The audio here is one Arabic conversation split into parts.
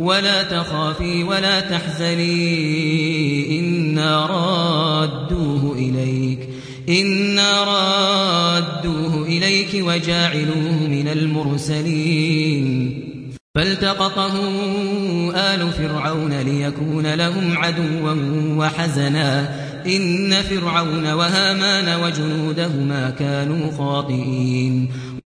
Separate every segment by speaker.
Speaker 1: ولا تخافي ولا تحزني إنا رادوه إليك إنا رادوه إليك وجاعلوه من المرسلين. فالتقطه آل فرعون ليكون لهم عدوا وحزنا إن فرعون وهامان وجنودهما كانوا خاطئين.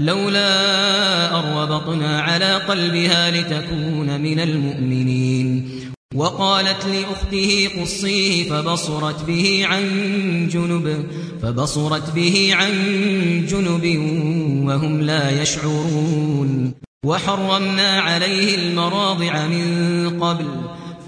Speaker 1: لولا أربطنا على قلبها لتكون من المؤمنين. وقالت لأخته قصيه فبصرت به عن جنب فبصرت به عن جنب وهم لا يشعرون. وحرمنا عليه المراضع من قبل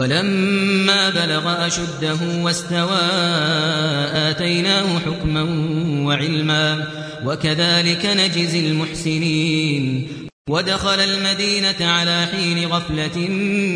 Speaker 1: ولما بلغ أشده واستوى آتيناه حكما وعلما وكذلك نجزي المحسنين ودخل المدينة على حين غفلة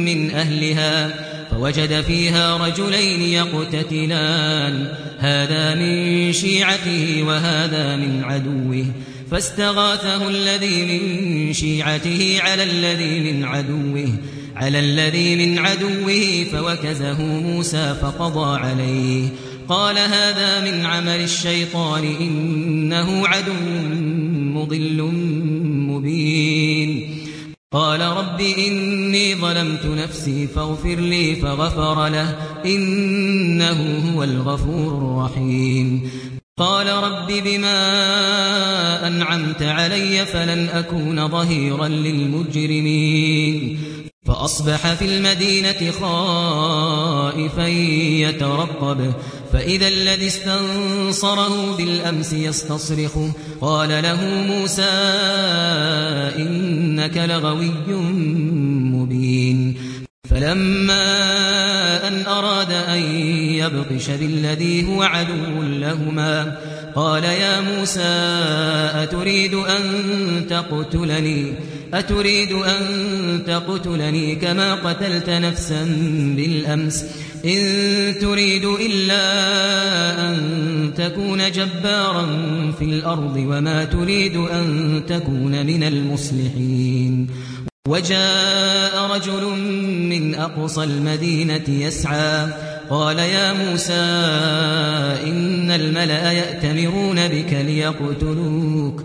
Speaker 1: من أهلها فوجد فيها رجلين يقتتلان هذا من شيعته وهذا من عدوه فاستغاثه الذي من شيعته على الذي من عدوه على الذي من عدوه فوكزه موسى فقضى عليه. قال هذا من عمل الشيطان إنه عدو مضل مبين. قال رب إني ظلمت نفسي فاغفر لي فغفر له إنه هو الغفور الرحيم. قال رب بما أنعمت علي فلن أكون ظهيرا للمجرمين. فأصبح في المدينة خائفا يترقب فإذا الذي استنصره بالأمس يستصرخه قال له موسى إنك لغوي مبين. فلما أن أراد أن يبطش بالذي هو عدو لهما قال يا موسى أتريد أن تقتلني؟ أتريد أن تقتلني كما قتلت نفسا بالأمس؟ إن تريد إلا أن تكون جبارا في الأرض وما تريد أن تكون من المصلحين. وجاء رجل من أقصى المدينة يسعى قال يا موسى إن الملأ يأتمرون بك ليقتلوك.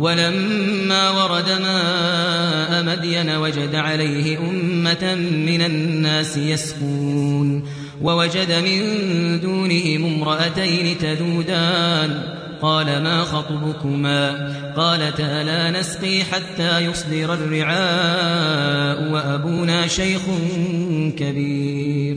Speaker 1: ولما ورد ماء مدين وجد عليه أمة من الناس يسقون ووجد من دونهم امرأتين تذودان. قال ما خطبكما؟ قالتا لا نسقي حتى يصدر الرعاء وأبونا شيخ كبير.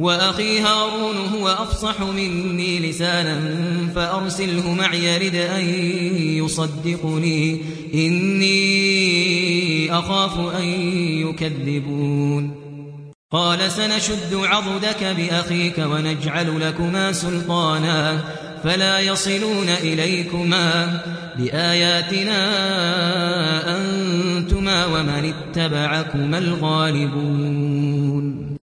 Speaker 1: وأخي هارون هو أفصح مني لسانا فأرسله معي يرد أن يصدقني. إني أخاف أن يكذبون. قال سنشد عضدك بأخيك ونجعل لكما سلطانا فلا يصلون إليكما بآياتنا أنتما ومن اتبعكما الغالبون.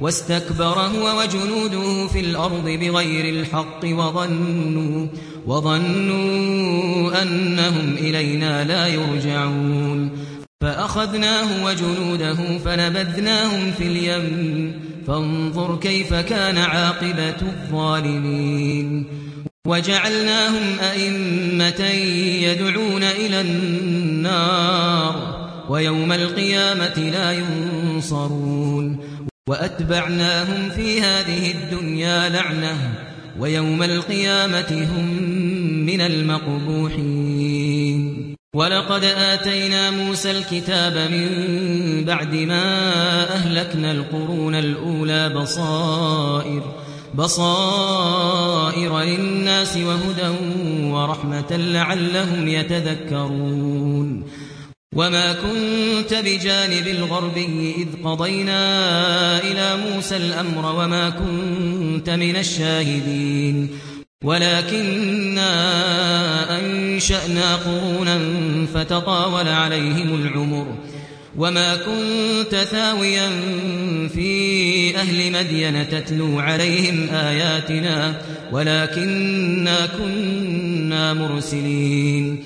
Speaker 1: واستكبر هو وجنوده في الأرض بغير الحق وظنوا, وظنوا أنهم إلينا لا يرجعون. فأخذناه وجنوده فنبذناهم في اليم. فانظر كيف كان عاقبة الظالمين. وجعلناهم أئمة يدعون إلى النار. ويوم القيامة لا ينصرون. وأتبعناهم في هذه الدنيا لعنة ويوم القيامة هم من المقبوحين. ولقد آتينا موسى الكتاب من بعد ما أهلكنا القرون الأولى بصائر بصائر للناس وهدى ورحمة لعلهم يتذكرون. وما كنت بجانب الغربي إذ قضينا إلى موسى الأمر وما كنت من الشاهدين ولكننا أنشأنا قرونا فتطاول عليهم العمر وما كنت ثاويا في أهل مدين تتلو عليهم آياتنا ولكننا كنا مرسلين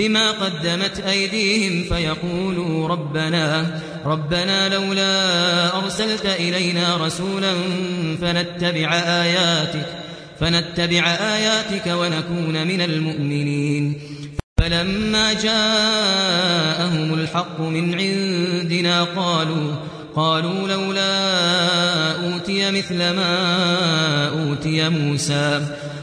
Speaker 1: بما قدمت أيديهم فيقولوا ربنا ربنا لولا أرسلت إلينا رسولا فنتبع آياتك فنتبع آياتك ونكون من المؤمنين. فلما جاءهم الحق من عندنا قالوا قالوا لولا أوتي مثل ما أوتي موسى.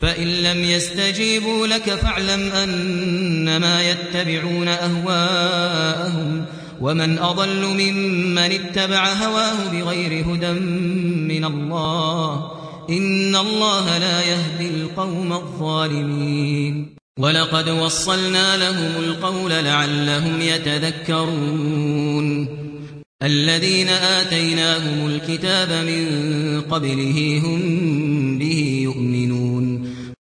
Speaker 1: فإن لم يستجيبوا لك فاعلم أنما يتبعون أهواءهم ومن أضل ممن اتبع هواه بغير هدى من الله إن الله لا يهدي القوم الظالمين. ولقد وصلنا لهم القول لعلهم يتذكرون. الذين آتيناهم الكتاب من قبله هم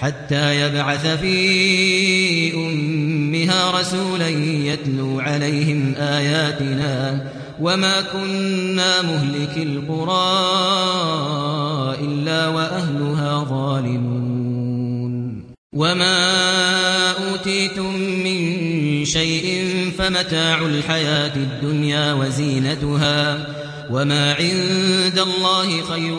Speaker 1: حتى يبعث في أمها رسولا يتلو عليهم آياتنا وما كنا مهلك القرى إلا وأهلها ظالمون. وما أوتيتم من شيء فمتاع الحياة الدنيا وزينتها وما عند الله خير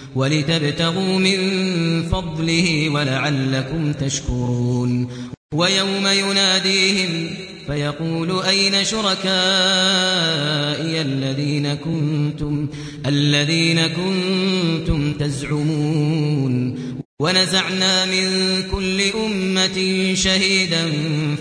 Speaker 1: ولتبتغوا من فضله ولعلكم تشكرون. ويوم يناديهم فيقول أين شركائي الذين كنتم الذين كنتم تزعمون؟ ونزعنا من كل أمة شهيدا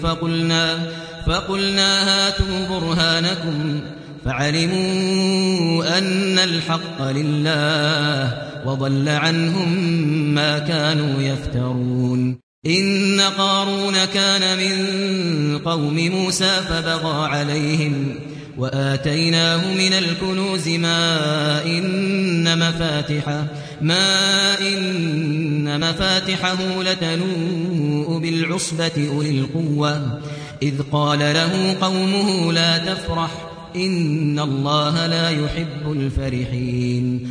Speaker 1: فقلنا فقلنا هاتوا برهانكم فعلموا أن الحق لله وضل عنهم ما كانوا يفترون. إن قارون كان من قوم موسى فبغى عليهم وآتيناه من الكنوز ما إن مفاتحه ما إن مفاتحه لتنوء بالعصبة أولي القوة. إذ قال له قومه لا تفرح إن الله لا يحب الفرحين.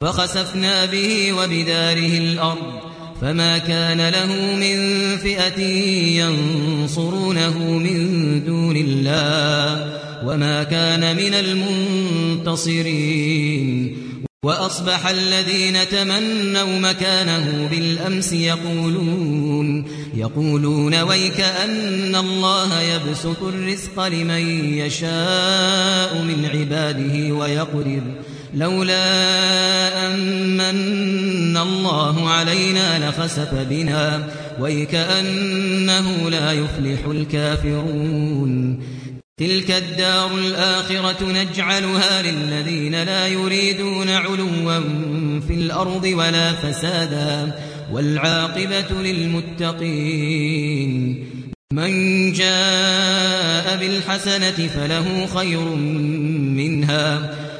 Speaker 1: فخسفنا به وبداره الأرض فما كان له من فئة ينصرونه من دون الله وما كان من المنتصرين وأصبح الذين تمنوا مكانه بالأمس يقولون يقولون ويك أن الله يبسط الرزق لمن يشاء من عباده ويقدر لولا أن الله علينا لخسف بنا ويكأنه لا يفلح الكافرون. تلك الدار الآخرة نجعلها للذين لا يريدون علوا في الأرض ولا فسادا والعاقبة للمتقين. من جاء بالحسنة فله خير منها.